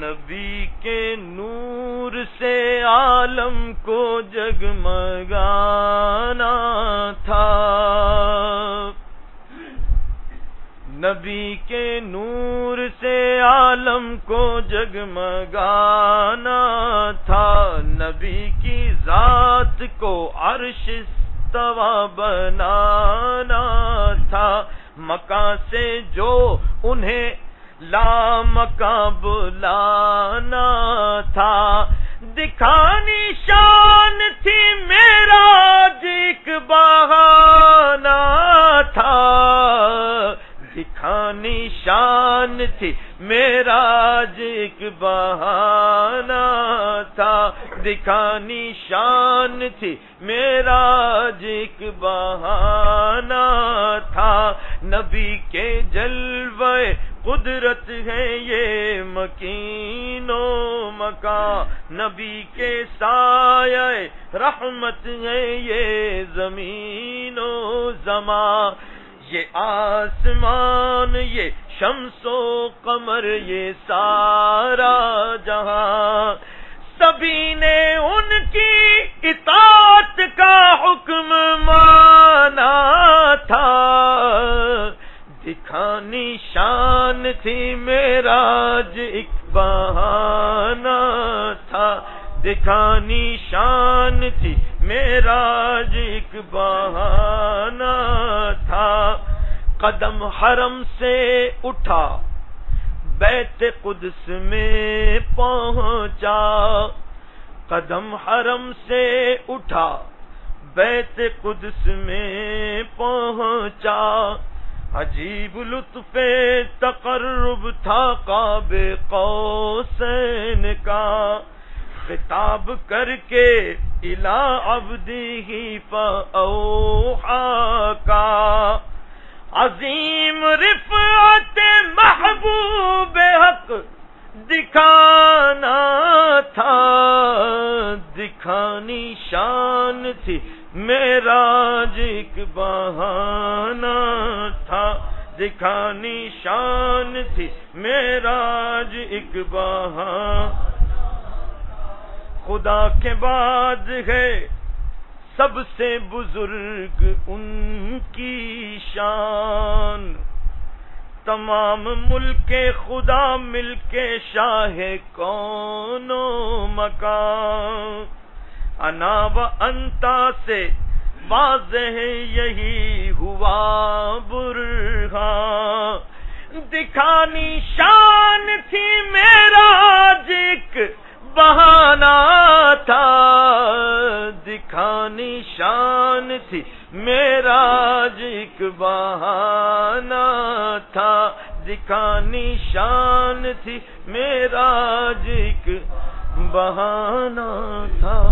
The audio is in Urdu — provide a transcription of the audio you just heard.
نبی کے نور سے عالم کو جگمگانا تھا۔ نبی کے نور سے عالم کو جگمگانا تھا۔ نبی کی ذات کو عرش توا بنانا تھا۔ مکان سے جو انہیں لام کا بلانا تھا۔ دکھانی شان تھی میرا جی جیک بہانا تھا۔ دکھانی شان تھی میرا جی جیک بہانا تھا۔ دکھانی شان تھی میرا جی جیک بہانا تھا۔ نبی کے جلوے قدرت ہے یہ مکین و مکان نبی کے سائے رحمت ہے یہ زمین و زمان یہ آسمان، یہ شمس و قمر، یہ سارا شان تھی میرا ایک بہانا تھا۔ دکھانی شان تھی میرا ایک بہانا تھا۔ قدم حرم سے اٹھا، بیت قدس میں پہنچا۔ قدم حرم سے اٹھا، بیت قدس میں پہنچا۔ عجیب لطف تقرب تھا کاب قوسین کا۔ خطاب کر کے الا ابدی ہی کا۔ عظیم رفعت محبوب حق دکھانا تھا، دکھانی شان تھی۔ میرا جک بہانا تھا، دکھانی شان تھی۔ میرا ایک بہان خدا کے بعد ہے، سب سے بزرگ ان کی شان۔ تمام ملک خدا مل کے شاہ کون مکان۔ انا و انتا سے واضح یہی ہوا برہا۔ دکھانی شان تھی میرا جک بہانا تھا۔ دکھانی شان تھی میرا جک بہانا تھا۔ دکھانی شان تھی میرا جک بہانا تھا۔